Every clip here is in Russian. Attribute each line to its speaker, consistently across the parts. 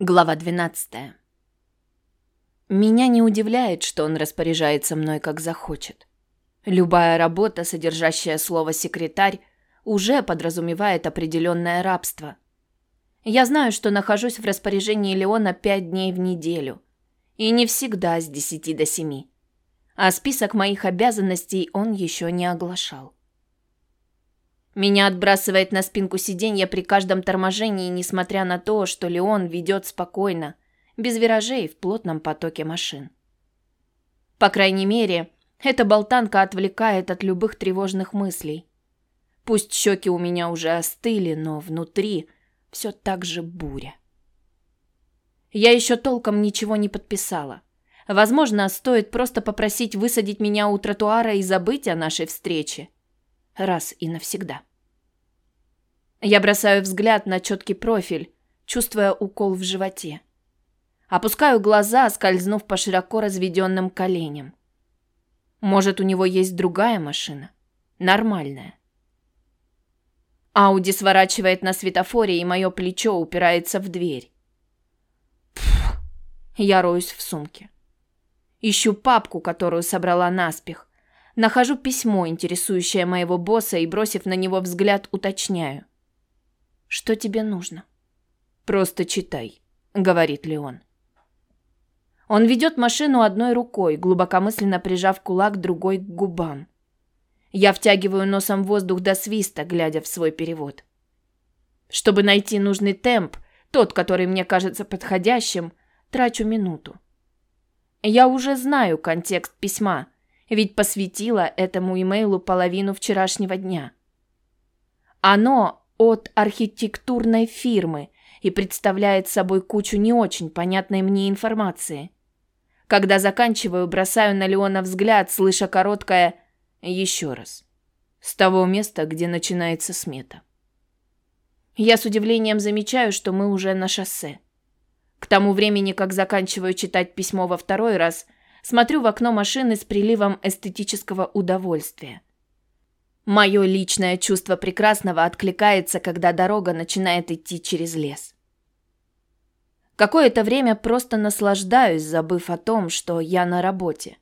Speaker 1: Глава 12. Меня не удивляет, что он распоряжается мной как захочет. Любая работа, содержащая слово «секретарь», уже подразумевает определенное рабство. Я знаю, что нахожусь в распоряжении Леона пять дней в неделю. И не всегда с десяти до семи. А список моих обязанностей он еще не оглашал. Меня отбрасывает на спинку сиденья при каждом торможении, несмотря на то, что Леон ведет спокойно, без виражей в плотном потоке машин. По крайней мере, эта болтанка отвлекает от любых тревожных мыслей. Пусть щеки у меня уже остыли, но внутри все так же буря. Я еще толком ничего не подписала. Возможно, стоит просто попросить высадить меня у тротуара и забыть о нашей встрече. Раз и навсегда. Я бросаю взгляд на четкий профиль, чувствуя укол в животе. Опускаю глаза, скользнув по широко разведенным коленям. Может, у него есть другая машина? Нормальная. Ауди сворачивает на светофоре, и мое плечо упирается в дверь. Пфф, я роюсь в сумке. Ищу папку, которую собрала наспех. Нахожу письмо, интересующее моего босса, и, бросив на него взгляд, уточняю. Что тебе нужно? Просто читай, говорит Леон. Он ведет машину одной рукой, глубокомысленно прижав кулак другой к губам. Я втягиваю носом воздух до свиста, глядя в свой перевод. Чтобы найти нужный темп, тот, который мне кажется подходящим, трачу минуту. Я уже знаю контекст письма, ведь посвятила этому имейлу половину вчерашнего дня. Оно от архитектурной фирмы и представляет собой кучу не очень понятной мне информации. Когда заканчиваю, бросаю на Леона взгляд, слыша короткое «еще раз». С того места, где начинается смета. Я с удивлением замечаю, что мы уже на шоссе. К тому времени, как заканчиваю читать письмо во второй раз, смотрю в окно машины с приливом эстетического удовольствия. Мое личное чувство прекрасного откликается, когда дорога начинает идти через лес. Какое-то время просто наслаждаюсь, забыв о том, что я на работе.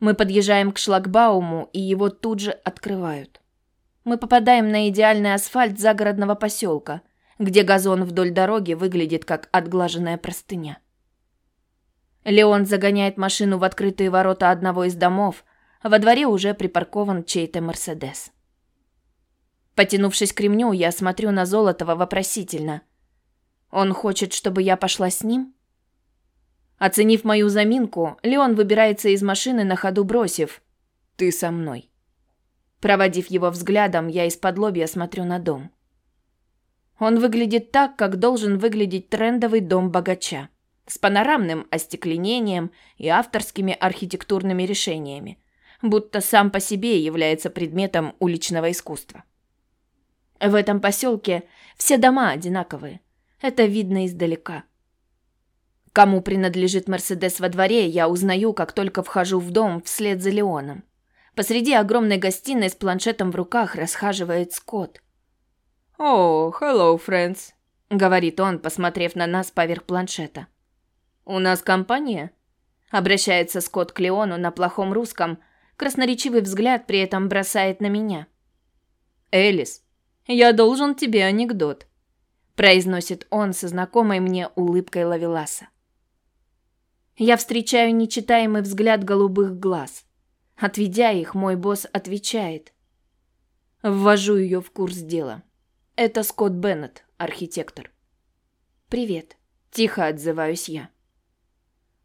Speaker 1: Мы подъезжаем к шлагбауму, и его тут же открывают. Мы попадаем на идеальный асфальт загородного поселка, где газон вдоль дороги выглядит как отглаженная простыня. Леон загоняет машину в открытые ворота одного из домов – во дворе уже припаркован чей-то Мерседес. Потянувшись к ремню, я смотрю на Золотого вопросительно. Он хочет, чтобы я пошла с ним? Оценив мою заминку, Леон выбирается из машины на ходу бросив «Ты со мной». Проводив его взглядом, я из-под лобья смотрю на дом. Он выглядит так, как должен выглядеть трендовый дом богача, с панорамным остекленением и авторскими архитектурными решениями, будто сам по себе является предметом уличного искусства. В этом поселке все дома одинаковые. Это видно издалека. Кому принадлежит Мерседес во дворе, я узнаю, как только вхожу в дом вслед за Леоном. Посреди огромной гостиной с планшетом в руках расхаживает Скотт.
Speaker 2: «О, oh, hello, friends», —
Speaker 1: говорит он, посмотрев на нас поверх планшета.
Speaker 2: «У нас компания?»
Speaker 1: Обращается Скотт к Леону на плохом русском, красноречивый взгляд при этом бросает на меня.
Speaker 2: «Элис, я должен тебе анекдот», – произносит он со знакомой мне улыбкой Лавеласа.
Speaker 1: Я встречаю нечитаемый взгляд голубых глаз. Отведя их, мой босс отвечает. Ввожу ее в курс дела. Это Скотт Беннет, архитектор. «Привет», – тихо отзываюсь я.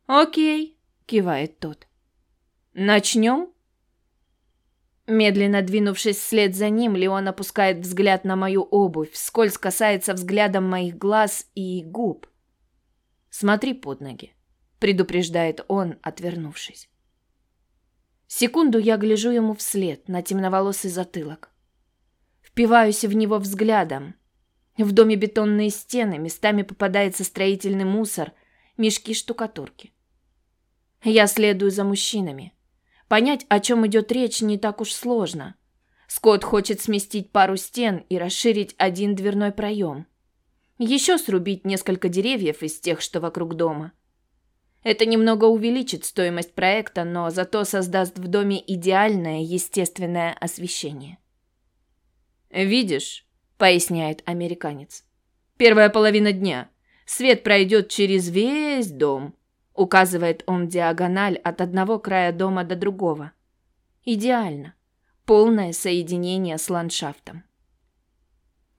Speaker 2: «Окей», – кивает тот. «Начнем?»
Speaker 1: Медленно двинувшись вслед за ним, Леон опускает взгляд на мою обувь, вскользь касается взглядом моих глаз и губ. «Смотри под ноги», — предупреждает он, отвернувшись. Секунду я гляжу ему вслед на темноволосый затылок. Впиваюсь в него взглядом. В доме бетонные стены, местами попадается строительный мусор, мешки штукатурки. Я следую за мужчинами. Понять, о чем идет речь, не так уж сложно. Скотт хочет сместить пару стен и расширить один дверной проем. Еще срубить несколько деревьев из тех, что вокруг дома. Это немного увеличит стоимость проекта, но зато создаст в доме идеальное естественное освещение.
Speaker 2: «Видишь», — поясняет американец, — «первая половина дня. Свет пройдет через весь дом», — указывает он диагональ от одного края дома до другого.
Speaker 1: «Идеально. Полное соединение с ландшафтом».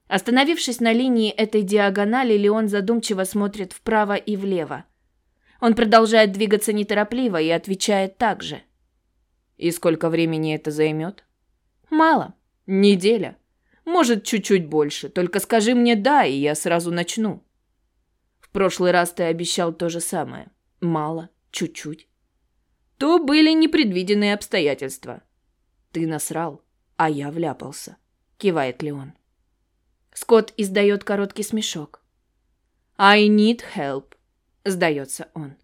Speaker 1: Остановившись на линии этой диагонали, Леон задумчиво смотрит вправо и влево. Он продолжает двигаться неторопливо и отвечает так же.
Speaker 2: «И сколько времени это займет?»
Speaker 1: «Мало.
Speaker 2: Неделя. Может, чуть-чуть больше. Только скажи мне «да», и я сразу начну». Прошлый раз ты обещал то же самое. Мало, чуть-чуть. То были непредвиденные обстоятельства. Ты насрал, а я вляпался. Кивает Леон.
Speaker 1: Скотт издает короткий смешок.
Speaker 2: I need help сдается он.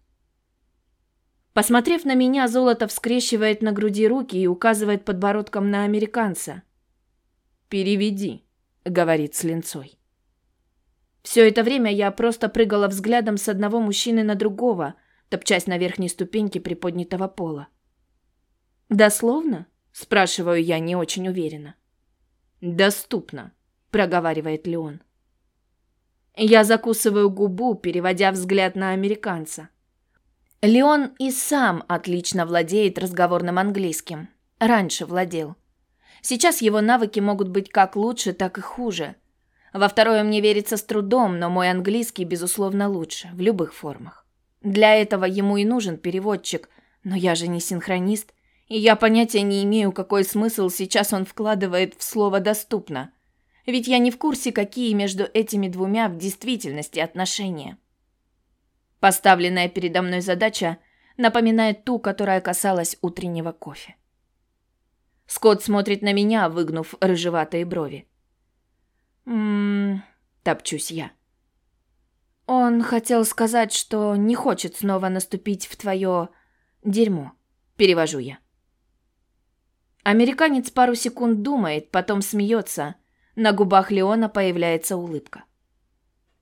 Speaker 1: Посмотрев на меня, Золотов скрещивает на груди руки и указывает подбородком на американца.
Speaker 2: «Переведи», — говорит с линцой.
Speaker 1: Все это время я просто прыгала взглядом с одного мужчины на другого, топчась на верхней ступеньке приподнятого пола. «Дословно?» — спрашиваю я не очень уверенно.
Speaker 2: «Доступно», — проговаривает Леон.
Speaker 1: Я закусываю губу, переводя взгляд на американца. Леон и сам отлично владеет разговорным английским. Раньше владел. Сейчас его навыки могут быть как лучше, так и хуже. Во второе мне верится с трудом, но мой английский, безусловно, лучше, в любых формах. Для этого ему и нужен переводчик, но я же не синхронист, и я понятия не имею, какой смысл сейчас он вкладывает в слово «доступно». Ведь я не в курсе, какие между этими двумя в действительности отношения. Поставленная передо мной задача напоминает ту, которая касалась утреннего кофе. Скотт смотрит на меня, выгнув рыжеватые брови. «Ммм...» — топчусь я. Он хотел сказать, что не хочет снова наступить в твое дерьмо. Перевожу я. Американец пару секунд думает, потом смеется, на губах Леона появляется улыбка.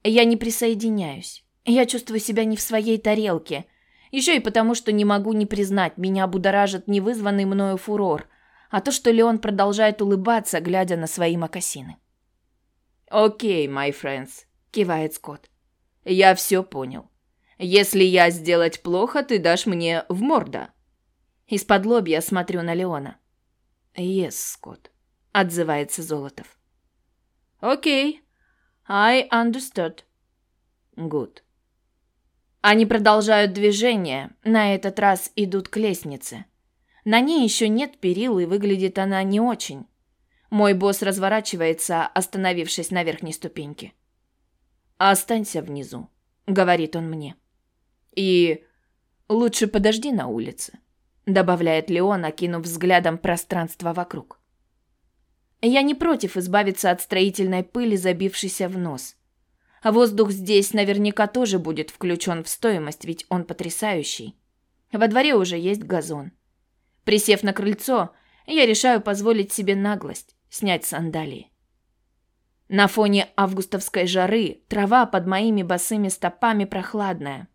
Speaker 1: Я не присоединяюсь. Я чувствую себя не в своей тарелке. Еще и потому, что не могу не признать, меня будоражит не вызванный мною фурор, а то, что Леон продолжает улыбаться, глядя на свои мокасины.
Speaker 2: «Окей, my friends», — кивает Скотт. «Я все понял. Если я сделать плохо, ты дашь мне в морда».
Speaker 1: Из-под лобья смотрю на Леона.
Speaker 2: «Yes, Скотт», —
Speaker 1: отзывается Золотов.
Speaker 2: Окей. I understood.
Speaker 1: Good. Они продолжают движение, на этот раз идут к лестнице. На ней еще нет перил, и выглядит она не очень. Мой босс разворачивается, остановившись на верхней ступеньке. «Останься внизу», — говорит он мне. «И лучше подожди на улице», — добавляет Леон, окинув взглядом пространство вокруг. Я не против избавиться от строительной пыли, забившейся в нос. А воздух здесь наверняка тоже будет включен в стоимость, ведь он потрясающий. Во дворе уже есть газон. Присев на крыльцо, я решаю позволить себе наглость снять сандалии. На фоне августовской жары трава под моими босыми стопами прохладная.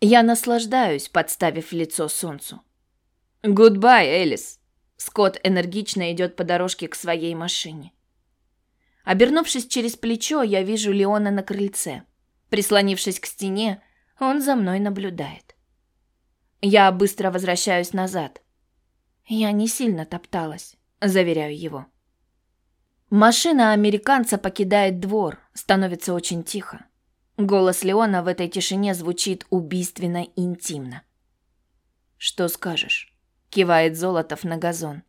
Speaker 1: Я наслаждаюсь, подставив лицо солнцу.
Speaker 2: «Goodbye, Элис!»
Speaker 1: Скотт энергично идет по дорожке к своей машине. Обернувшись через плечо, я вижу Леона на крыльце. Прислонившись к стене, он за мной наблюдает. Я быстро возвращаюсь назад. Я не сильно топталась, заверяю его. Машина американца покидает двор, становится очень тихо. Голос Леона в этой тишине звучит убийственно интимно. «Что скажешь?» кивает Золотов на газон.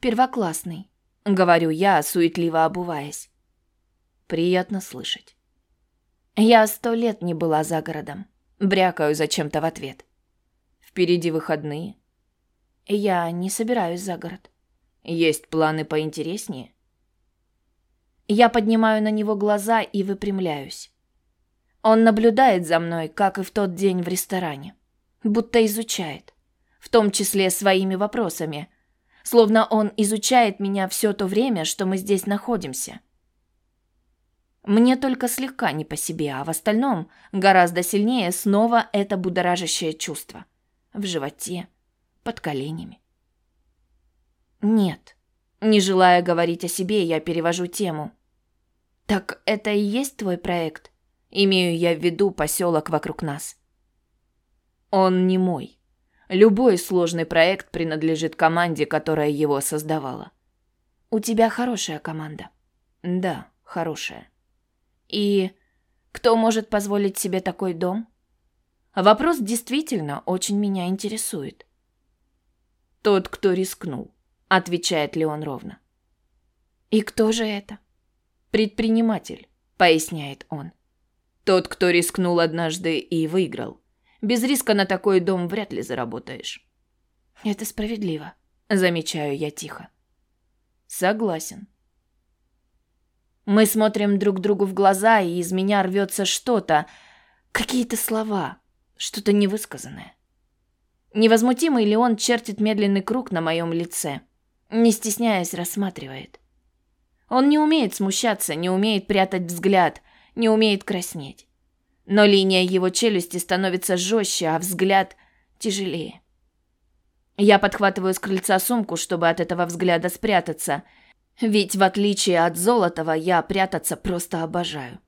Speaker 1: Первоклассный, говорю я, суетливо обуваясь. Приятно слышать. Я сто лет не была за городом. Брякаю зачем-то в ответ. Впереди выходные. Я не собираюсь за город. Есть планы поинтереснее? Я поднимаю на него глаза и выпрямляюсь. Он наблюдает за мной, как и в тот день в ресторане. Будто изучает в том числе своими вопросами, словно он изучает меня все то время, что мы здесь находимся. Мне только слегка не по себе, а в остальном гораздо сильнее снова это будоражащее чувство. В животе, под коленями. Нет. Не желая говорить о себе, я перевожу тему. Так это и есть твой проект? Имею я в виду поселок вокруг нас.
Speaker 2: Он не мой. Любой сложный проект принадлежит команде, которая его создавала.
Speaker 1: У тебя хорошая команда.
Speaker 2: Да, хорошая.
Speaker 1: И кто может позволить себе такой дом? Вопрос действительно очень меня интересует.
Speaker 2: Тот, кто рискнул, отвечает Леон ровно.
Speaker 1: И кто же это?
Speaker 2: Предприниматель, поясняет он. Тот, кто рискнул однажды и выиграл. Без риска на такой дом вряд ли заработаешь.
Speaker 1: Это справедливо, замечаю я тихо.
Speaker 2: Согласен.
Speaker 1: Мы смотрим друг другу в глаза, и из меня рвется что-то, какие-то слова, что-то невысказанное. Невозмутимый Леон чертит медленный круг на моем лице, не стесняясь рассматривает. Он не умеет смущаться, не умеет прятать взгляд, не умеет краснеть. Но линия его челюсти становится жестче, а взгляд тяжелее. Я подхватываю с крыльца сумку, чтобы от этого взгляда спрятаться – ведь в отличие от Золотого, я прятаться просто обожаю.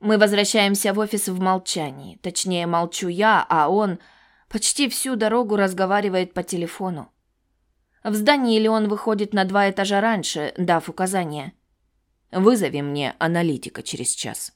Speaker 1: Мы возвращаемся в офис в молчании. Точнее, молчу я, а он почти всю дорогу разговаривает по телефону. В здании Леон выходит на два этажа раньше, дав указание.
Speaker 2: «Вызови мне аналитика через час».